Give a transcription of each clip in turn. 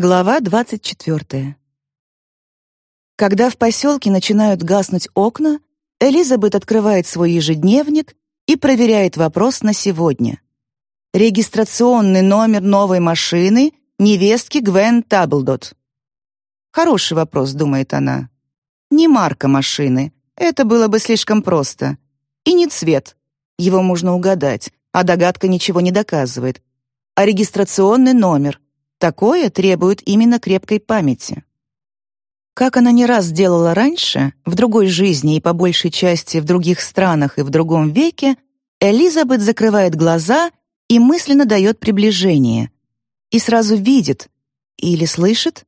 Глава 24. Когда в поселке начинают гаснуть окна, Элизабет открывает свой ежедневник и проверяет вопрос на сегодня. Регистрационный номер новой машины невестки Гвен Таблдот. Хороший вопрос, думает она. Не марка машины, это было бы слишком просто. И не цвет, его можно угадать, а догадка ничего не доказывает. А регистрационный номер — Такое требует именно крепкой памяти. Как она не раз делала раньше, в другой жизни и по большей части в других странах и в другом веке, Элизабет закрывает глаза и мысленно дает приближение. И сразу видит или слышит.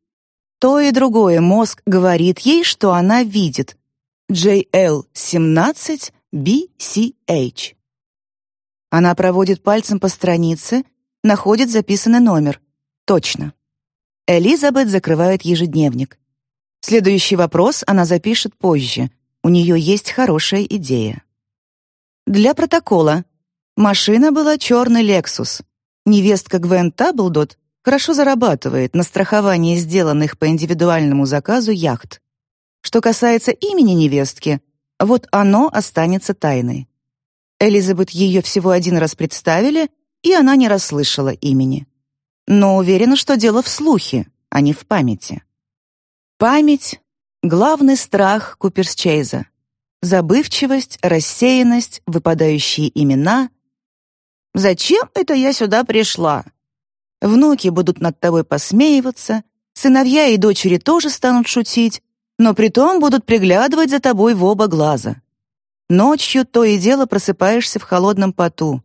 То и другое мозг говорит ей, что она видит. JL17BCH. Она проводит пальцем по странице, находит записанный номер — Точно. Элизабет закрывает ежедневник. Следующий вопрос она запишет позже. У нее есть хорошая идея. Для протокола. Машина была черный Lexus. Невестка Гвен Таблдот хорошо зарабатывает на страховании сделанных по индивидуальному заказу яхт. Что касается имени невестки, вот оно останется тайной. Элизабет ее всего один раз представили, и она не расслышала имени но уверена, что дело в слухе, а не в памяти. Память — главный страх Куперсчейза. Забывчивость, рассеянность, выпадающие имена. «Зачем это я сюда пришла?» Внуки будут над тобой посмеиваться, сыновья и дочери тоже станут шутить, но притом будут приглядывать за тобой в оба глаза. Ночью то и дело просыпаешься в холодном поту.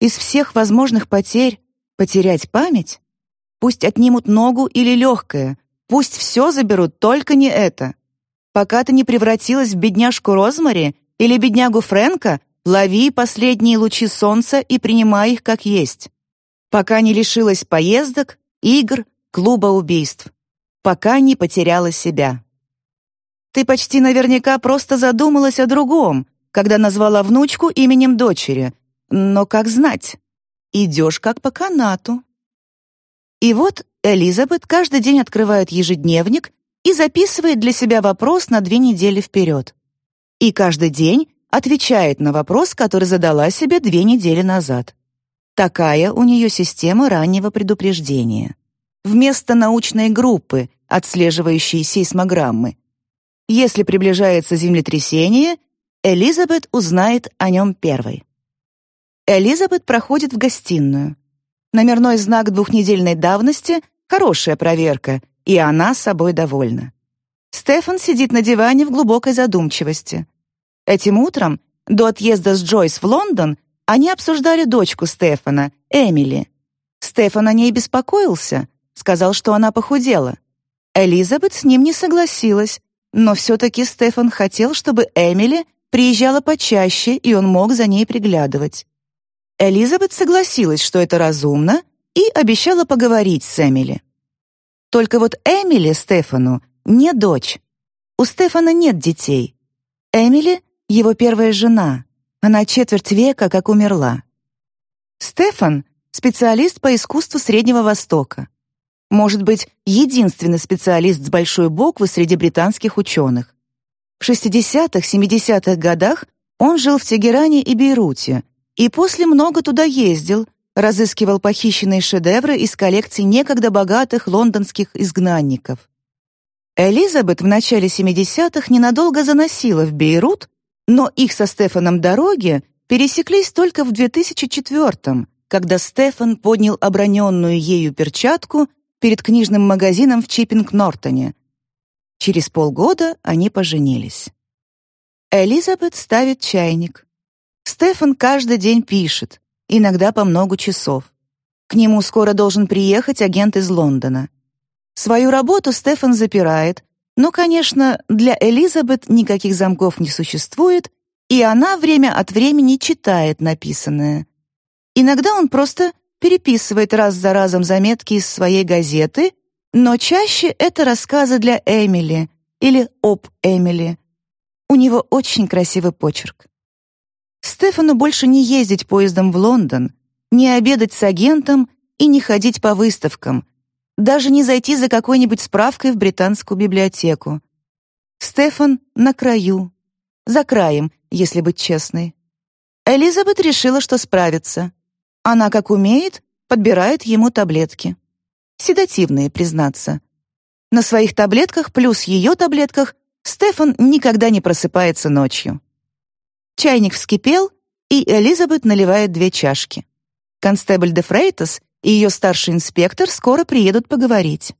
Из всех возможных потерь потерять память Пусть отнимут ногу или легкое. Пусть все заберут, только не это. Пока ты не превратилась в бедняжку Розмари или беднягу Фрэнка, лови последние лучи солнца и принимай их как есть. Пока не лишилась поездок, игр, клуба убийств. Пока не потеряла себя. Ты почти наверняка просто задумалась о другом, когда назвала внучку именем дочери. Но как знать? Идешь как по канату. И вот Элизабет каждый день открывает ежедневник и записывает для себя вопрос на две недели вперед. И каждый день отвечает на вопрос, который задала себе две недели назад. Такая у нее система раннего предупреждения. Вместо научной группы, отслеживающей сейсмограммы. Если приближается землетрясение, Элизабет узнает о нем первой. Элизабет проходит в гостиную. Номерной знак двухнедельной давности — хорошая проверка, и она собой довольна. Стефан сидит на диване в глубокой задумчивости. Этим утром, до отъезда с Джойс в Лондон, они обсуждали дочку Стефана, Эмили. Стефан о ней беспокоился, сказал, что она похудела. Элизабет с ним не согласилась, но все-таки Стефан хотел, чтобы Эмили приезжала почаще, и он мог за ней приглядывать. Элизабет согласилась, что это разумно, и обещала поговорить с Эмили. Только вот Эмили Стефану не дочь. У Стефана нет детей. Эмили — его первая жена. Она четверть века как умерла. Стефан — специалист по искусству Среднего Востока. Может быть, единственный специалист с большой буквы среди британских ученых. В 60-70-х годах он жил в Тегеране и Бейруте, и после много туда ездил, разыскивал похищенные шедевры из коллекций некогда богатых лондонских изгнанников. Элизабет в начале 70-х ненадолго заносила в Бейрут, но их со Стефаном дороги пересеклись только в 2004 когда Стефан поднял оброненную ею перчатку перед книжным магазином в Чиппинг-Нортоне. Через полгода они поженились. Элизабет ставит чайник. Стефан каждый день пишет, иногда по много часов. К нему скоро должен приехать агент из Лондона. Свою работу Стефан запирает, но, конечно, для Элизабет никаких замков не существует, и она время от времени читает написанное. Иногда он просто переписывает раз за разом заметки из своей газеты, но чаще это рассказы для Эмили или об Эмили. У него очень красивый почерк. Стефану больше не ездить поездом в Лондон, не обедать с агентом и не ходить по выставкам. даже не зайти за какой-нибудь справкой в британскую библиотеку. Стефан на краю. За краем, если быть честной. Элизабет решила, что справится. Она, как умеет, подбирает ему таблетки. Седативные, признаться. На своих таблетках плюс ее таблетках Стефан никогда не просыпается ночью. Чайник вскипел, и Элизабет наливает две чашки. Констебль де Фрейтас и ее старший инспектор скоро приедут поговорить.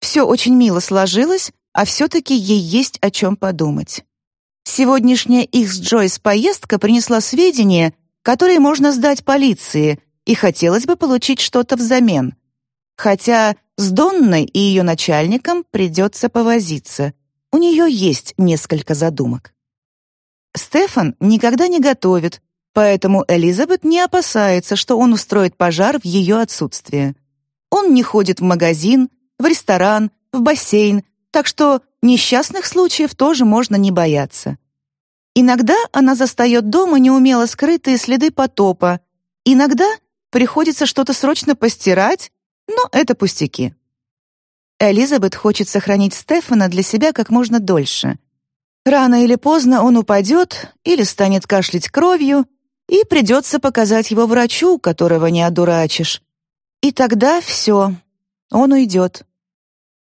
Все очень мило сложилось, а все-таки ей есть о чем подумать. Сегодняшняя их с Джойс поездка принесла сведения, которые можно сдать полиции, и хотелось бы получить что-то взамен. Хотя с Донной и ее начальником придется повозиться. У нее есть несколько задумок. Стефан никогда не готовит, поэтому Элизабет не опасается, что он устроит пожар в ее отсутствие. Он не ходит в магазин, в ресторан, в бассейн, так что несчастных случаев тоже можно не бояться. Иногда она застает дома неумело скрытые следы потопа, иногда приходится что-то срочно постирать, но это пустяки. Элизабет хочет сохранить Стефана для себя как можно дольше. Рано или поздно он упадет или станет кашлять кровью, и придется показать его врачу, которого не одурачишь. И тогда все, он уйдет.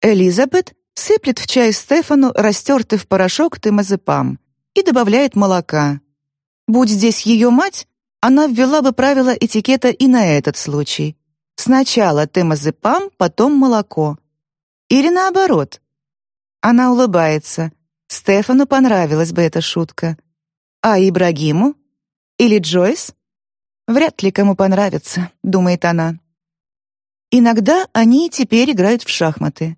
Элизабет сыплет в чай Стефану растертый в порошок темазепам и добавляет молока. Будь здесь ее мать, она ввела бы правила этикета и на этот случай. Сначала темазепам, потом молоко. Или наоборот. Она улыбается. Стефану понравилась бы эта шутка. А Ибрагиму? Или Джойс? Вряд ли кому понравится, думает она. Иногда они теперь играют в шахматы.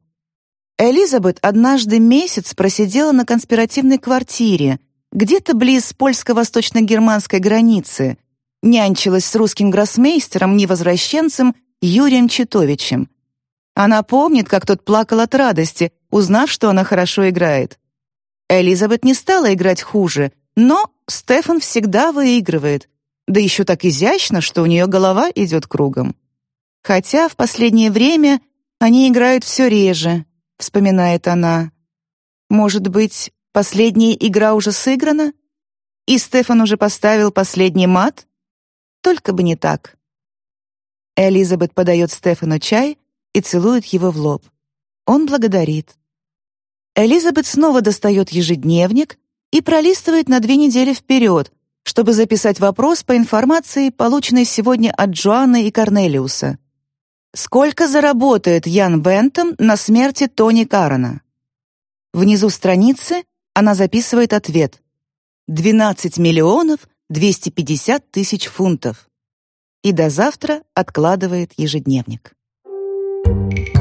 Элизабет однажды месяц просидела на конспиративной квартире, где-то близ польско-восточно-германской границы, нянчилась с русским гроссмейстером-невозвращенцем Юрием Читовичем. Она помнит, как тот плакал от радости, узнав, что она хорошо играет. Элизабет не стала играть хуже, но Стефан всегда выигрывает, да еще так изящно, что у нее голова идет кругом. Хотя в последнее время они играют все реже, — вспоминает она. «Может быть, последняя игра уже сыграна? И Стефан уже поставил последний мат? Только бы не так». Элизабет подает Стефану чай и целует его в лоб. Он благодарит. Элизабет снова достает ежедневник и пролистывает на две недели вперед, чтобы записать вопрос по информации, полученной сегодня от Джоанны и Корнелиуса. Сколько заработает Ян Бентом на смерти Тони Карана? Внизу страницы она записывает ответ. 12 миллионов 250 тысяч фунтов. И до завтра откладывает ежедневник. Thank you.